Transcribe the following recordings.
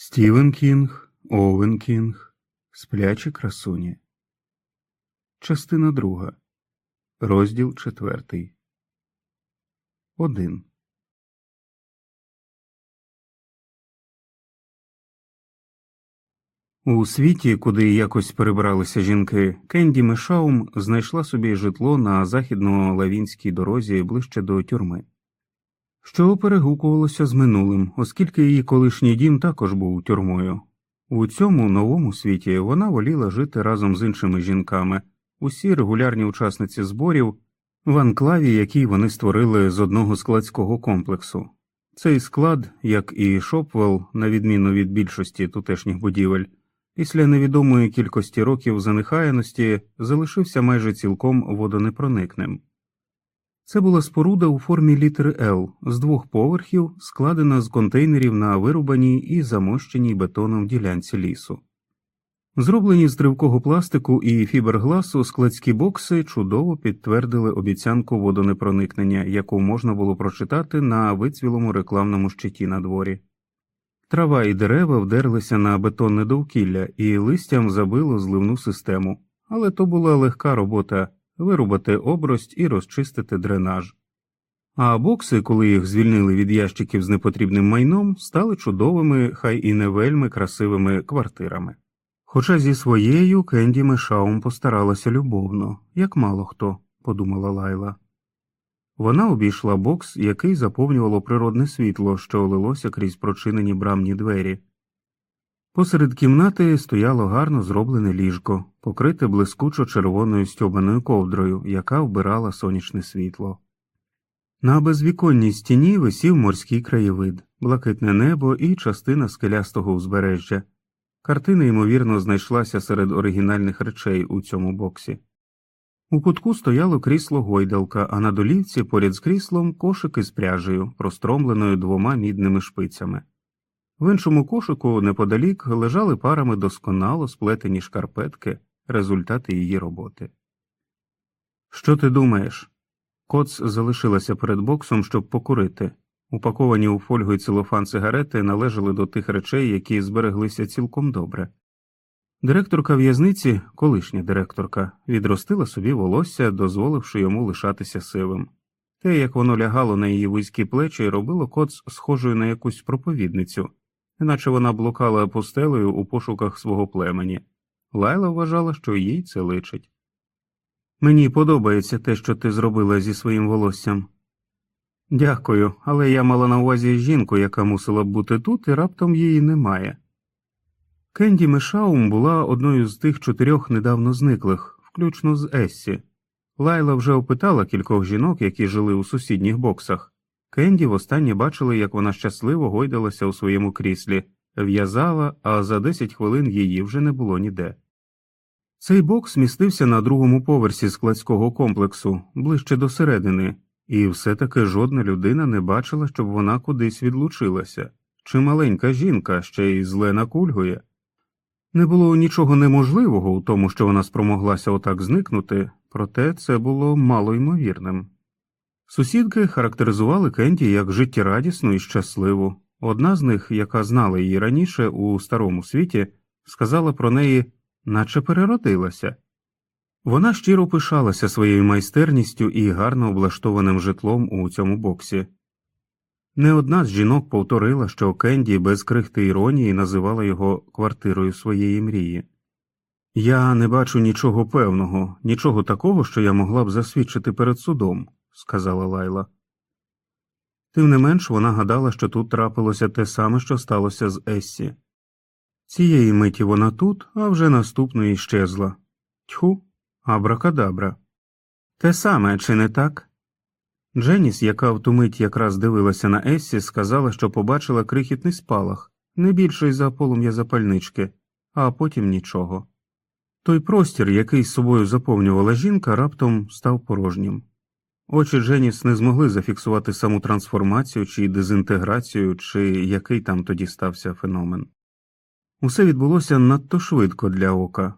Стівен Кінг, Овен Кінг, Сплячі красуні. Частина друга. Розділ четвертий. Один. У світі, куди якось перебралися жінки, Кенді Мешаум знайшла собі житло на західно-лавінській дорозі ближче до тюрми, що перегукувалося з минулим, оскільки її колишній дім також був тюрмою. У цьому новому світі вона воліла жити разом з іншими жінками, усі регулярні учасниці зборів в анклаві, який вони створили з одного складського комплексу. Цей склад, як і Шопвелл, на відміну від більшості тутешніх будівель, після невідомої кількості років занехаяності залишився майже цілком водонепроникним. Це була споруда у формі літери Л з двох поверхів, складена з контейнерів на вирубаній і замощеній бетоном ділянці лісу. Зроблені з тривкого пластику і фібергласу складські бокси чудово підтвердили обіцянку водонепроникнення, яку можна було прочитати на вицвілому рекламному щиті на дворі. Трава і дерева вдерлися на бетонне довкілля і листям забило зливну систему, але то була легка робота вирубати обрость і розчистити дренаж. А бокси, коли їх звільнили від ящиків з непотрібним майном, стали чудовими, хай і не вельми красивими квартирами. Хоча зі своєю Кенді Мешаум постаралася любовно, як мало хто, подумала Лайла. Вона обійшла бокс, який заповнювало природне світло, що лилося крізь прочинені брамні двері. Посеред кімнати стояло гарно зроблене ліжко, покрите блискучо червоною стьобаною ковдрою, яка вбирала сонячне світло. На безвіконній стіні висів морський краєвид, блакитне небо і частина скелястого узбережжя. Картина, ймовірно, знайшлася серед оригінальних речей у цьому боксі. У кутку стояло крісло гойдалка, а на долівці поряд з кріслом кошик із пряжею, простромленою двома мідними шпицями. В іншому кошику неподалік лежали парами досконало сплетені шкарпетки, результати її роботи. Що ти думаєш? Коц залишилася перед боксом, щоб покурити. Упаковані у фольгу й целофан цигарети належали до тих речей, які збереглися цілком добре. Директорка в'язниці, колишня директорка, відростила собі волосся, дозволивши йому лишатися сивим. Те, як воно лягало на її вузькі плечі, робило коц схожою на якусь проповідницю, іначе вона блукала постелею у пошуках свого племені. Лайла вважала, що їй це личить. Мені подобається те, що ти зробила зі своїм волоссям. Дякую, але я мала на увазі жінку, яка мусила б бути тут, і раптом її немає. Кенді Мешаум була одною з тих чотирьох недавно зниклих, включно з Ессі. Лайла вже опитала кількох жінок, які жили у сусідніх боксах. Кенді востаннє бачили, як вона щасливо гойдалася у своєму кріслі, в'язала, а за 10 хвилин її вже не було ніде. Цей бокс містився на другому поверсі складського комплексу, ближче до середини, і все таки жодна людина не бачила, щоб вона кудись відлучилася, чи маленька жінка ще й зле накульгує. Не було нічого неможливого у тому, що вона спромоглася отак зникнути, проте це було мало ймовірним. Сусідки характеризували Кенді як життєрадісну і щасливу. Одна з них, яка знала її раніше у старому світі, сказала про неї, наче переродилася. Вона щиро пишалася своєю майстерністю і гарно облаштованим житлом у цьому боксі. Не одна з жінок повторила, що Кенді без крихти іронії називала його квартирою своєї мрії. Я не бачу нічого певного, нічого такого, що я могла б засвідчити перед судом, сказала Лайла. Тим не менш вона гадала, що тут трапилося те саме, що сталося з Ессі. Цієї миті вона тут, а вже наступної щезла. Тьху, абракадабра. Те саме, чи не так? Дженіс, яка в ту мить якраз дивилася на Ессі, сказала, що побачила крихітний спалах, не більший за полум'я запальнички, а потім нічого. Той простір, який з собою заповнювала жінка, раптом став порожнім. Очі Дженіс не змогли зафіксувати саму трансформацію чи дезінтеграцію, чи який там тоді стався феномен. Усе відбулося надто швидко для ока.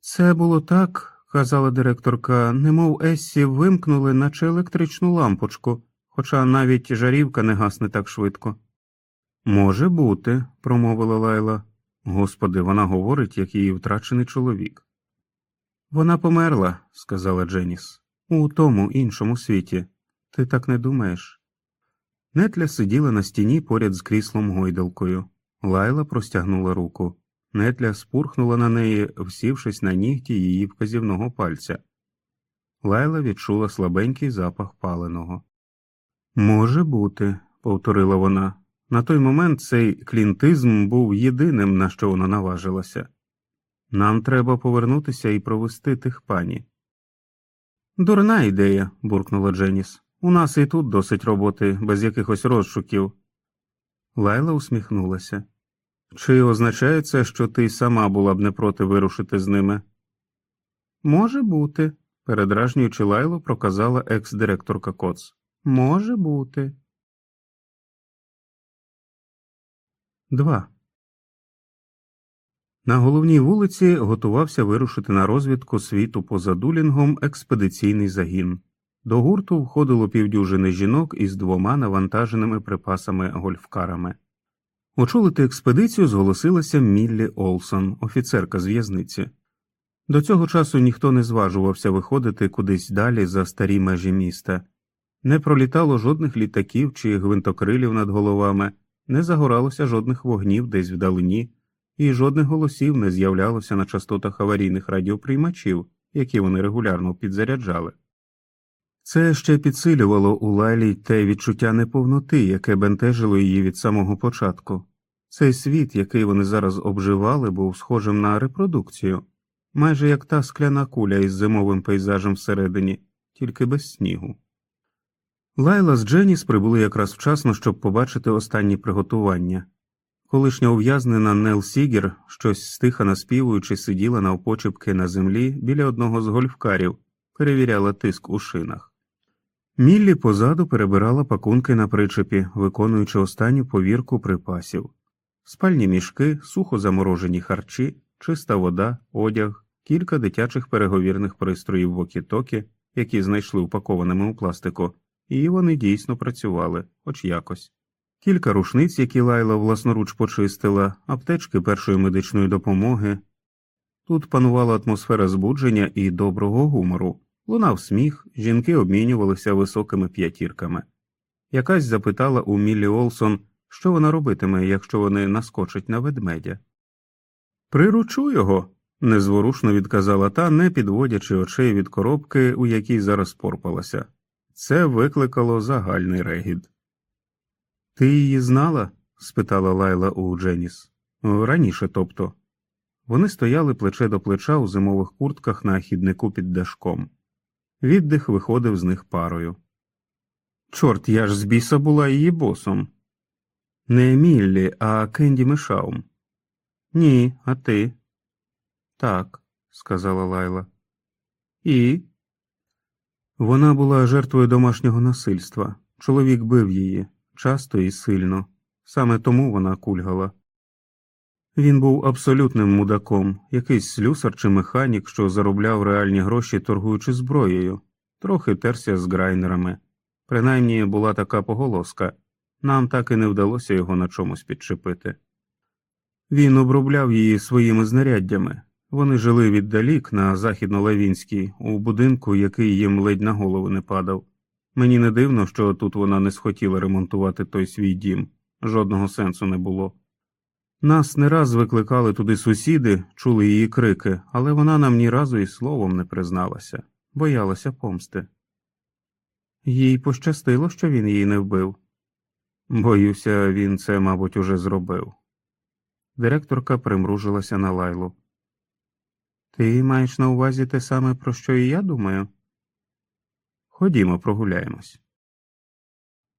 Це було так, казала директорка, немов Ессі вимкнули, наче електричну лампочку, хоча навіть жарівка не гасне так швидко. Може бути, промовила Лайла. Господи, вона говорить, як її втрачений чоловік. Вона померла, сказала Дженіс, у тому іншому світі. Ти так не думаєш? Нетля сиділа на стіні поряд з кріслом гойдалкою. Лайла простягнула руку. Нетля спурхнула на неї, всівшись на нігті її вказівного пальця. Лайла відчула слабенький запах паленого. Може бути, повторила вона. На той момент цей клінтизм був єдиним, на що вона наважилася. Нам треба повернутися і провести тих пані. Дурна ідея, буркнула Дженіс. У нас і тут досить роботи, без якихось розшуків. Лайла усміхнулася. Чи означає це, що ти сама була б не проти вирушити з ними? Може бути, передражнюючи Лайлу, проказала екс-директорка Коц. Може бути. 2. На головній вулиці готувався вирушити на розвідку світу поза дулінгом експедиційний загін. До гурту входило півдюжини жінок із двома навантаженими припасами гольфкарами. Очолити експедицію зголосилася Міллі Олсон, офіцерка з в'язниці. До цього часу ніхто не зважувався виходити кудись далі за старі межі міста, не пролітало жодних літаків чи гвинтокрилів над головами, не загоралося жодних вогнів десь вдалині, і жодних голосів не з'являлося на частотах аварійних радіоприймачів, які вони регулярно підзаряджали. Це ще підсилювало у Лайлі те відчуття неповноти, яке бентежило її від самого початку. Цей світ, який вони зараз обживали, був схожим на репродукцію, майже як та скляна куля із зимовим пейзажем всередині, тільки без снігу. Лайла з Дженіс прибули якраз вчасно, щоб побачити останні приготування. Колишня ув'язнена Нел Сігер, щось стиха наспівуючи, сиділа навпочепки на землі біля одного з гольфкарів, перевіряла тиск у шинах. Міллі позаду перебирала пакунки на причепі, виконуючи останню повірку припасів спальні мішки, сухо заморожені харчі, чиста вода, одяг, кілька дитячих переговірних пристроїв вокітокі, які знайшли упакованими у пластику, і вони дійсно працювали, хоч якось. Кілька рушниць, які лайла власноруч почистила, аптечки першої медичної допомоги. Тут панувала атмосфера збудження і доброго гумору. Лунав сміх, жінки обмінювалися високими п'ятірками. Якась запитала у Міллі Олсон, що вона робитиме, якщо вони наскочать на ведмедя. Приручу його, незворушно відказала та, не підводячи очей від коробки, у якій зараз порпалася. Це викликало загальний регід. Ти її знала? спитала Лайла у Дженіс. Раніше, тобто. Вони стояли плече до плеча у зимових куртках на хіднику під дашком. Віддих виходив з них парою. Чорт, я ж з біса була її босом. Не Еміллі, а Кенді Мишаум. Ні, а ти? Так, сказала Лайла. І. Вона була жертвою домашнього насильства. Чоловік бив її часто і сильно. Саме тому вона кульгала. Він був абсолютним мудаком, якийсь слюсар чи механік, що заробляв реальні гроші, торгуючи зброєю, трохи терся з грайнерами. Принаймні була така поголоска нам так і не вдалося його на чомусь підчепити. Він обробляв її своїми знаряддями. Вони жили віддалік на західно-лавінській, у будинку, який їм ледь на голову не падав. Мені не дивно, що тут вона не схотіла ремонтувати той свій дім, жодного сенсу не було. Нас не раз викликали туди сусіди, чули її крики, але вона нам ні разу і словом не призналася, боялася помсти. Їй пощастило, що він її не вбив. Боюся, він це, мабуть, уже зробив. Директорка примружилася на лайлу. Ти маєш на увазі те саме, про що і я думаю? Ходімо, прогуляємось.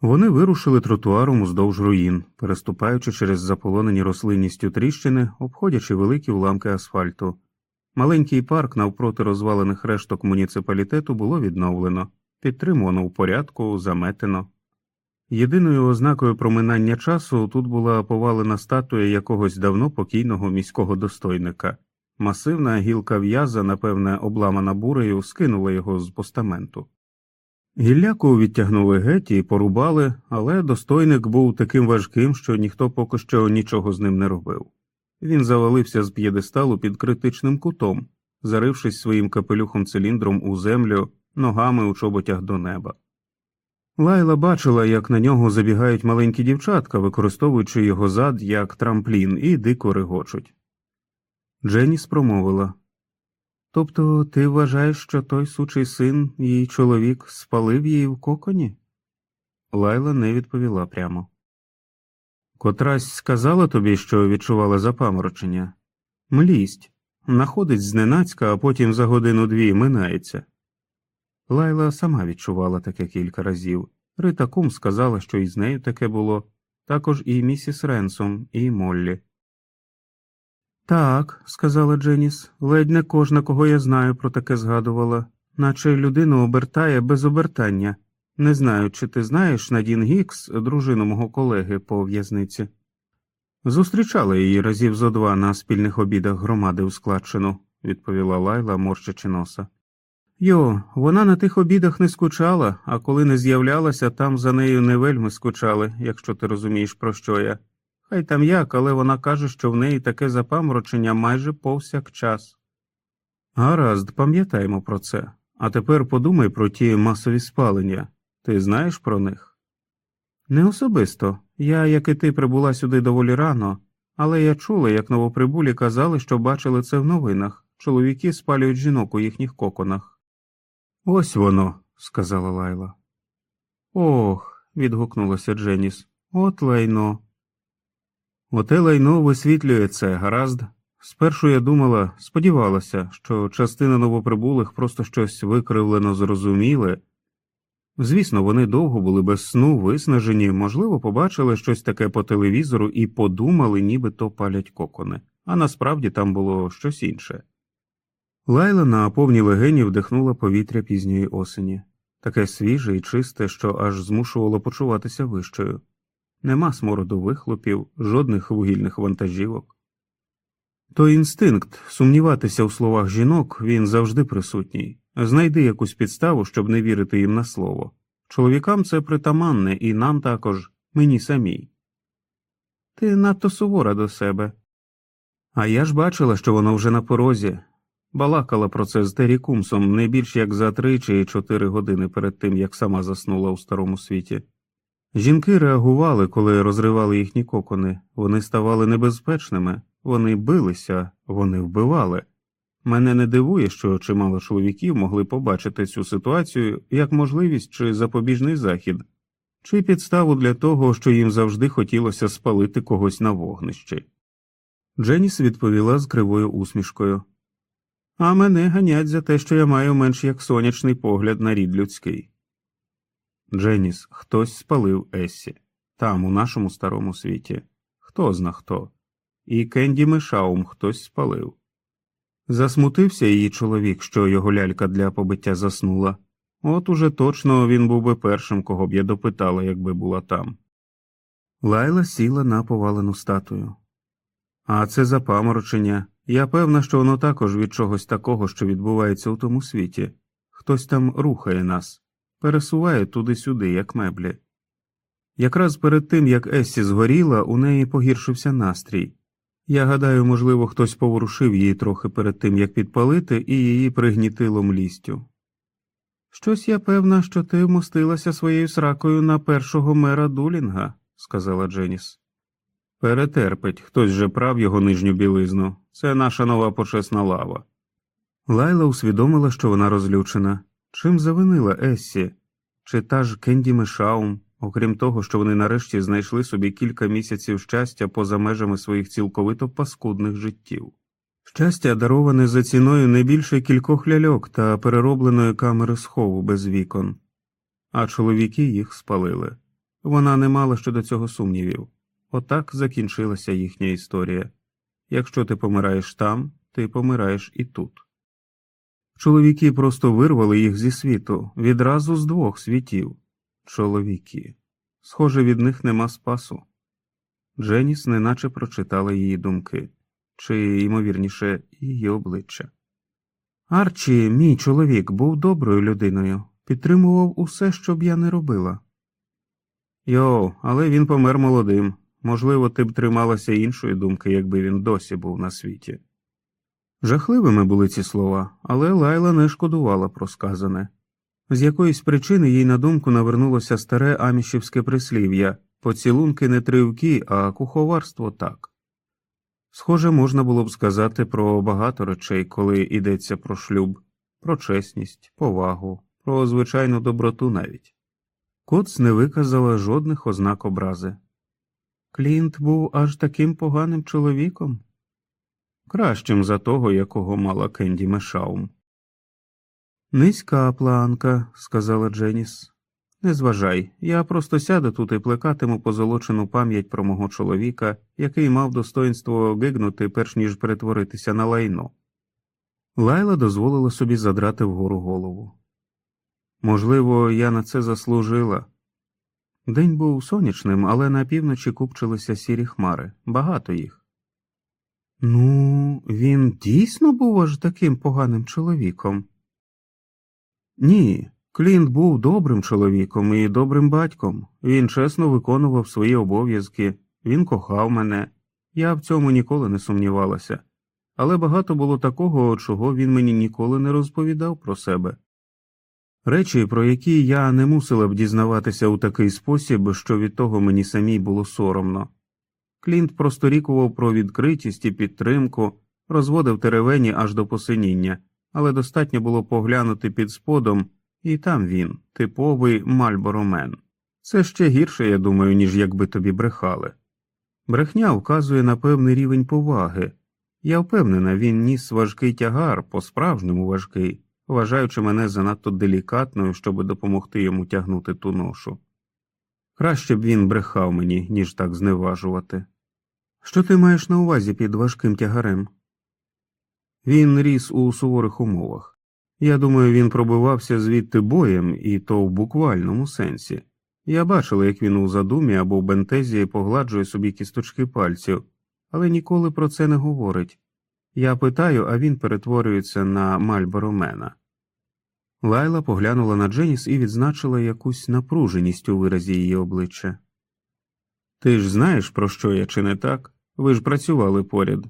Вони вирушили тротуаром уздовж руїн, переступаючи через заполонені рослинністю тріщини, обходячи великі уламки асфальту. Маленький парк навпроти розвалених решток муніципалітету було відновлено, підтримувано в порядку, заметено. Єдиною ознакою проминання часу тут була повалена статуя якогось давно покійного міського достойника. Масивна гілка в'яза, напевне, обламана бурею, скинула його з постаменту. Гілляку відтягнули геть і порубали, але достойник був таким важким, що ніхто поки що нічого з ним не робив. Він завалився з п'єдесталу під критичним кутом, зарившись своїм капелюхом циліндром у землю, ногами у чоботях до неба. Лайла бачила, як на нього забігають маленькі дівчатка, використовуючи його зад як трамплін, і дико регочуть. Дженіс промовила Тобто ти вважаєш, що той сучий син, її чоловік, спалив її в коконі? Лайла не відповіла прямо. Котрась сказала тобі, що відчувала запаморочення? Млість, находить зненацька, а потім за годину дві минається. Лайла сама відчувала таке кілька разів. Рита Кум сказала, що і з нею таке було, також і місіс Ренсом, і Моллі. Так, сказала Дженіс, ледь не кожна, кого я знаю, про таке згадувала, наче людину обертає без обертання. Не знаю, чи ти знаєш Надін Гікс, дружину мого колеги по в'язниці. Зустрічала її разів зо два на спільних обідах громади у складчину, відповіла Лайла, морщачи носа. Йо, вона на тих обідах не скучала, а коли не з'являлася, там за нею не вельми скучали, якщо ти розумієш, про що я. Хай там як, але вона каже, що в неї таке запаморочення майже повсякчас. Гаразд, пам'ятаємо про це. А тепер подумай про ті масові спалення. Ти знаєш про них? Не особисто. Я, як і ти, прибула сюди доволі рано, але я чула, як новоприбулі казали, що бачили це в новинах чоловіки спалюють жінок у їхніх коконах. Ось воно, сказала Лайла. Ох. відгукнулася Дженіс. От лайно. Оте лайно висвітлює це, гаразд. Спершу я думала, сподівалася, що частина новоприбулих просто щось викривлено зрозуміли. Звісно, вони довго були без сну, виснажені, можливо, побачили щось таке по телевізору і подумали, ніби то палять кокони, а насправді там було щось інше. Лайла на повній легені вдихнула повітря пізньої осені, таке свіже і чисте, що аж змушувало почуватися вищою. Нема смороду вихлопів, жодних вугільних вантажівок. Той інстинкт сумніватися у словах жінок він завжди присутній. Знайди якусь підставу, щоб не вірити їм на слово. Чоловікам це притаманне, і нам також, мені самій. Ти надто сувора до себе. А я ж бачила, що воно вже на порозі, балакала про це з Террі Кумсом не більш як за три чи чотири години перед тим, як сама заснула у старому світі. Жінки реагували, коли розривали їхні кокони, вони ставали небезпечними, вони билися, вони вбивали. Мене не дивує, що чимало чоловіків могли побачити цю ситуацію як можливість чи запобіжний захід, чи підставу для того, що їм завжди хотілося спалити когось на вогнищі. Дженіс відповіла з кривою усмішкою А мене ганять за те, що я маю менш як сонячний погляд на рід людський. Дженіс, хтось спалив Ессі, там, у нашому старому світі. Хто зна хто. І Кенді Мешаум хтось спалив. Засмутився її чоловік, що його лялька для побиття заснула. От уже точно він був би першим, кого б я допитала, якби була там. Лайла сіла на повалену статую. А це запаморочення. Я певна, що воно також від чогось такого, що відбувається у тому світі. Хтось там рухає нас, пересуває туди-сюди, як меблі. Якраз перед тим, як Ессі згоріла, у неї погіршився настрій. Я гадаю, можливо, хтось поворушив її трохи перед тим, як підпалити, і її пригнітило млістю. Щось я певна, що ти вмостилася своєю сракою на першого мера Дулінга, сказала Дженіс. Перетерпить, хтось же прав його нижню білизну. Це наша нова почесна лава. Лайла усвідомила, що вона розлючена. Чим завинила Ессі? Чи та ж Кенді Мешаум? окрім того, що вони нарешті знайшли собі кілька місяців щастя поза межами своїх цілковито паскудних життів. Щастя, дароване за ціною не більше кількох ляльок та переробленої камери схову без вікон, а чоловіки їх спалили. Вона не мала щодо цього сумнівів. Отак закінчилася їхня історія. Якщо ти помираєш там, ти помираєш і тут. Чоловіки просто вирвали їх зі світу відразу з двох світів чоловіки. Схоже, від них нема спасу. Дженіс неначе прочитала її думки, чи, ймовірніше, її обличчя. Арчі, мій чоловік, був доброю людиною, підтримував усе, що б я не робила. Йо, але він помер молодим. Можливо, ти б трималася іншої думки, якби він досі був на світі. Жахливими були ці слова, але Лайла не шкодувала про сказане. З якоїсь причини їй на думку навернулося старе амішівське прислів'я поцілунки не тривкі, а куховарство так. Схоже, можна було б сказати про багато речей, коли йдеться про шлюб, про чесність, повагу, про звичайну доброту навіть. Коц не виказала жодних ознак образи. Клінт був аж таким поганим чоловіком, кращим за того, якого мала Кенді Мешаум. Низька планка, сказала Дженіс. Не зважай, я просто сяду тут і плекатиму позолочену пам'ять про мого чоловіка, який мав достоинство гигнути, перш ніж перетворитися на лайно. Лайла дозволила собі задрати вгору голову. Можливо, я на це заслужила. День був сонячним, але на півночі купчилися сірі хмари, багато їх. Ну, він дійсно був аж таким поганим чоловіком. Ні, Клінт був добрим чоловіком і добрим батьком. Він чесно виконував свої обов'язки, він кохав мене, я в цьому ніколи не сумнівалася, але багато було такого, чого він мені ніколи не розповідав про себе. Речі, про які я не мусила б дізнаватися у такий спосіб, що від того мені самій було соромно. Клінт просторікував про відкритість і підтримку, розводив теревені аж до посиніння, але достатньо було поглянути під сподом, і там він, типовий мальборомен. Це ще гірше, я думаю, ніж якби тобі брехали. Брехня вказує на певний рівень поваги. Я впевнена, він ніс важкий тягар, по справжньому важкий, вважаючи мене занадто делікатною, щоб допомогти йому тягнути ту ношу. Краще б він брехав мені, ніж так зневажувати. Що ти маєш на увазі під важким тягарем? Він ріс у суворих умовах. Я думаю, він пробивався звідти боєм, і то в буквальному сенсі. Я бачила, як він у задумі або в бентезі погладжує собі кісточки пальців, але ніколи про це не говорить. Я питаю, а він перетворюється на Мальборомена. Лайла поглянула на Дженіс і відзначила якусь напруженість у виразі її обличчя. Ти ж знаєш, про що я, чи не так? Ви ж працювали поряд.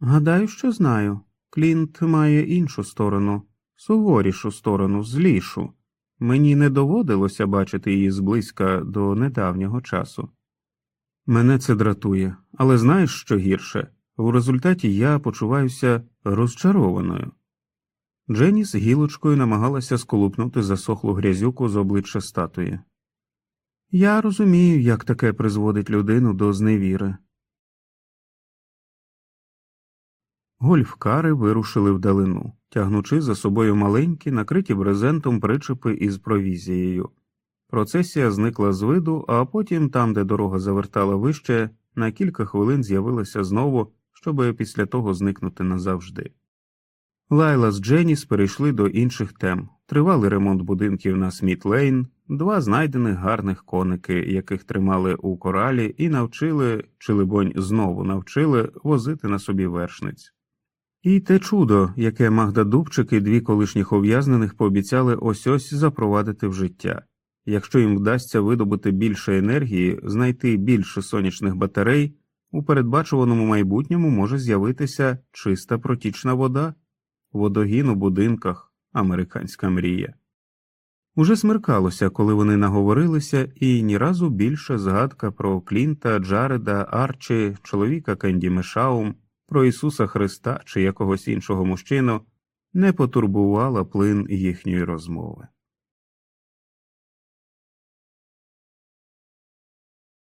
Гадаю, що знаю. Клінт має іншу сторону, суворішу сторону, злішу. Мені не доводилося бачити її зблизька до недавнього часу. Мене це дратує, але знаєш, що гірше? В результаті я почуваюся розчарованою. Дженіс гілочкою намагалася сколупнути засохлу грязюку з обличчя статуї. Я розумію, як таке призводить людину до зневіри. Гольфкари вирушили вдалину, тягнучи за собою маленькі, накриті брезентом причепи із провізією. Процесія зникла з виду, а потім, там, де дорога завертала вище, на кілька хвилин з'явилася знову, щоб після того зникнути назавжди. Лайла з Дженіс перейшли до інших тем тривалий ремонт будинків на Сміт-Лейн, два знайдених гарних коники, яких тримали у коралі, і навчили, чи, либонь, знову навчили возити на собі вершниць. І те чудо, яке Магда Дубчик і дві колишніх ув'язнених пообіцяли ось ось запровадити в життя. Якщо їм вдасться видобути більше енергії, знайти більше сонячних батарей, у передбачуваному майбутньому може з'явитися чиста протічна вода, водогін у будинках, американська мрія. Уже смеркалося, коли вони наговорилися, і ні разу більше згадка про Клінта, Джареда, Арчі, чоловіка Кенді Мешаум, про Ісуса Христа чи якогось іншого мужчину не потурбувала плин їхньої розмови.